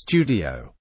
Studio.